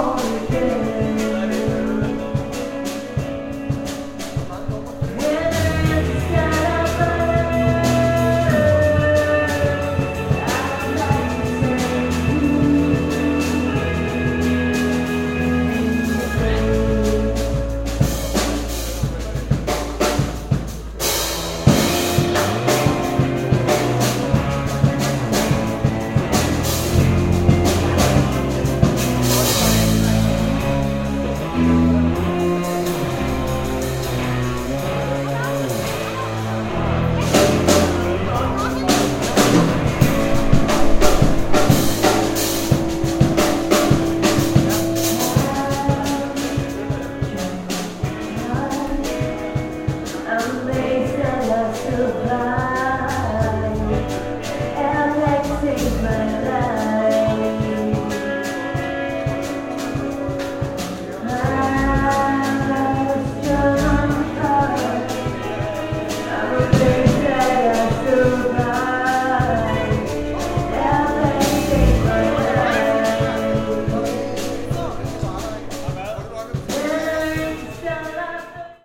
joy. goodbye.